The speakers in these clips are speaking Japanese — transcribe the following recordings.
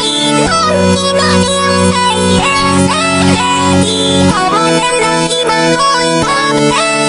しい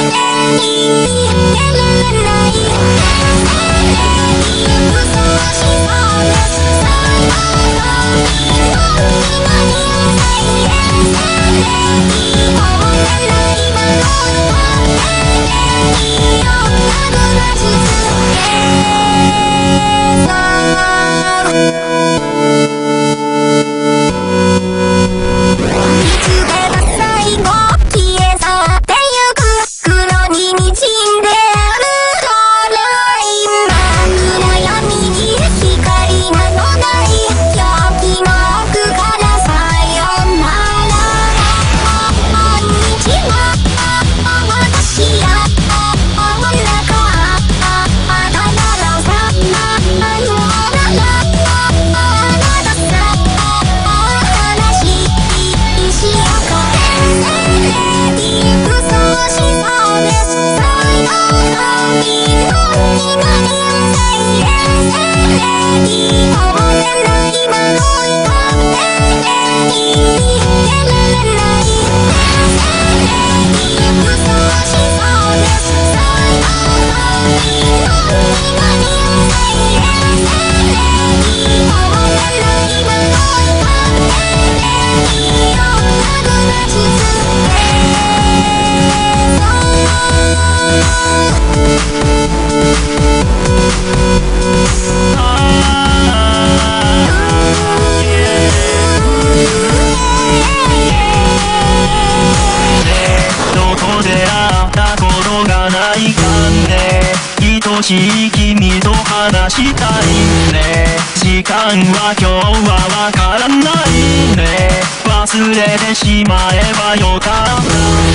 君と話したいね。時間は今日はわからないね。忘れてしまえばよかった。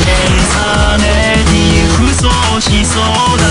検査ねにふそしそうだ。